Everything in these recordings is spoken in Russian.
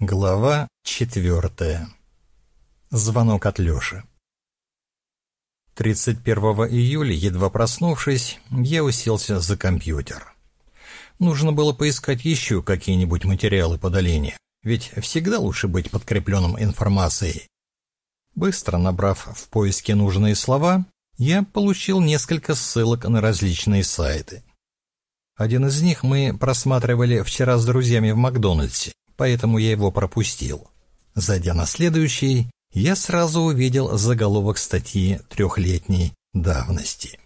Глава четвертая. Звонок от Лёши. 31 июля, едва проснувшись, я уселся за компьютер. Нужно было поискать еще какие-нибудь материалы по долине, ведь всегда лучше быть подкрепленным информацией. Быстро набрав в поиске нужные слова, я получил несколько ссылок на различные сайты. Один из них мы просматривали вчера с друзьями в Макдональдсе поэтому я его пропустил. Зайдя на следующий, я сразу увидел заголовок статьи трехлетней давности.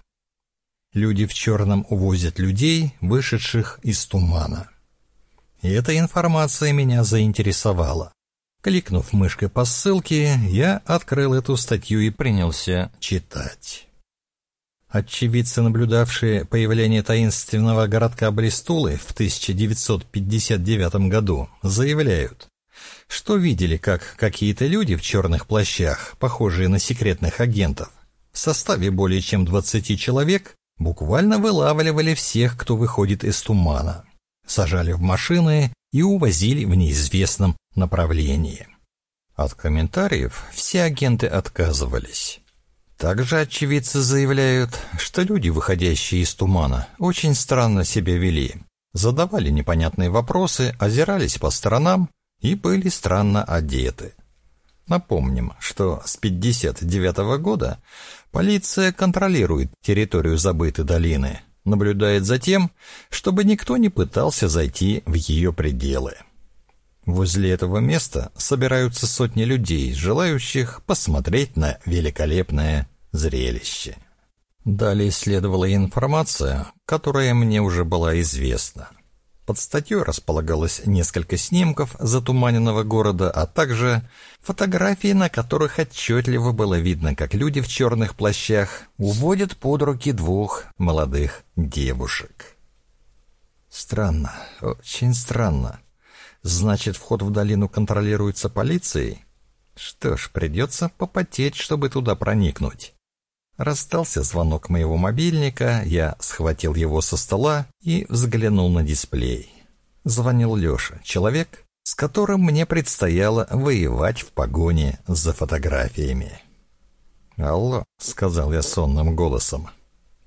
Люди в черном увозят людей, вышедших из тумана. И эта информация меня заинтересовала. Кликнув мышкой по ссылке, я открыл эту статью и принялся читать. Очевидцы, наблюдавшие появление таинственного городка Бристулы в 1959 году, заявляют, что видели, как какие-то люди в черных плащах, похожие на секретных агентов, в составе более чем 20 человек, буквально вылавливали всех, кто выходит из тумана, сажали в машины и увозили в неизвестном направлении. От комментариев все агенты отказывались. Также очевидцы заявляют, что люди, выходящие из тумана, очень странно себя вели. Задавали непонятные вопросы, озирались по сторонам и были странно одеты. Напомним, что с 59 -го года полиция контролирует территорию забытой долины, наблюдает за тем, чтобы никто не пытался зайти в ее пределы. Возле этого места собираются сотни людей, желающих посмотреть на великолепное зрелище. Далее следовала информация, которая мне уже была известна. Под статьей располагалось несколько снимков затуманенного города, а также фотографии, на которых отчетливо было видно, как люди в черных плащах уводят под руки двух молодых девушек. Странно, очень странно. Значит, вход в долину контролируется полицией? Что ж, придется попотеть, чтобы туда проникнуть. Расстался звонок моего мобильника, я схватил его со стола и взглянул на дисплей. Звонил Леша, человек, с которым мне предстояло воевать в погоне за фотографиями. «Алло», — сказал я сонным голосом.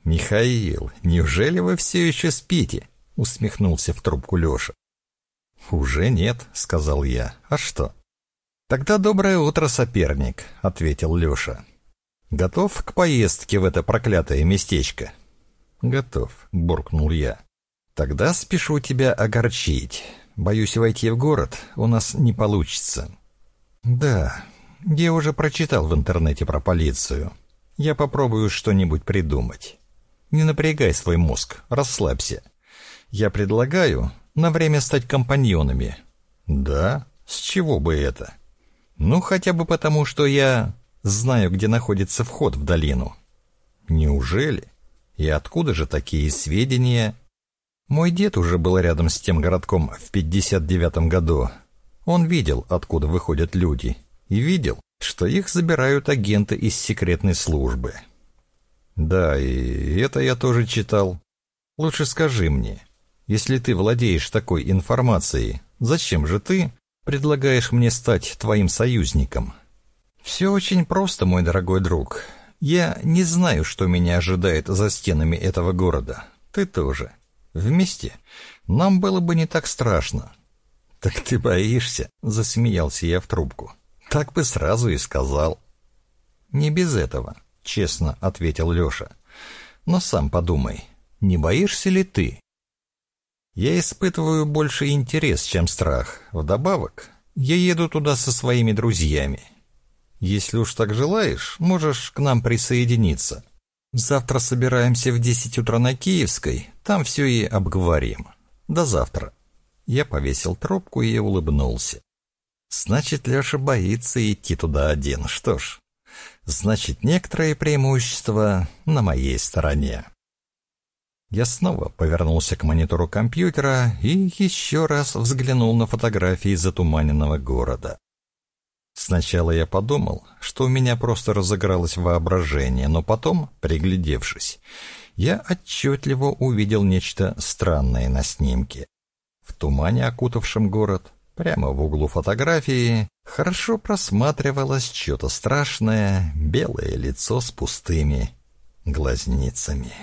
«Михаил, неужели вы все еще спите?» — усмехнулся в трубку Леша. «Уже нет», — сказал я. «А что?» «Тогда доброе утро, соперник», — ответил Леша. «Готов к поездке в это проклятое местечко?» «Готов», — буркнул я. «Тогда спешу тебя огорчить. Боюсь, войти в город у нас не получится». «Да, я уже прочитал в интернете про полицию. Я попробую что-нибудь придумать. Не напрягай свой мозг, расслабься. Я предлагаю на время стать компаньонами. Да? С чего бы это? Ну, хотя бы потому, что я знаю, где находится вход в долину. Неужели? И откуда же такие сведения? Мой дед уже был рядом с тем городком в 59 году. Он видел, откуда выходят люди, и видел, что их забирают агенты из секретной службы. Да, и это я тоже читал. Лучше скажи мне, если ты владеешь такой информацией, зачем же ты предлагаешь мне стать твоим союзником? Все очень просто, мой дорогой друг. Я не знаю, что меня ожидает за стенами этого города. Ты тоже. Вместе нам было бы не так страшно. Так ты боишься, засмеялся я в трубку. Так бы сразу и сказал. Не без этого, честно ответил Леша. Но сам подумай, не боишься ли ты? Я испытываю больше интерес, чем страх. Вдобавок, я еду туда со своими друзьями. Если уж так желаешь, можешь к нам присоединиться. Завтра собираемся в десять утра на Киевской, там все и обговорим. До завтра. Я повесил трубку и улыбнулся. Значит, Леша боится идти туда один. Что ж, значит, некоторые преимущества на моей стороне. Я снова повернулся к монитору компьютера и еще раз взглянул на фотографии затуманенного города. Сначала я подумал, что у меня просто разыгралось воображение, но потом, приглядевшись, я отчетливо увидел нечто странное на снимке. В тумане, окутавшем город, Прямо в углу фотографии хорошо просматривалось что-то страшное, белое лицо с пустыми глазницами.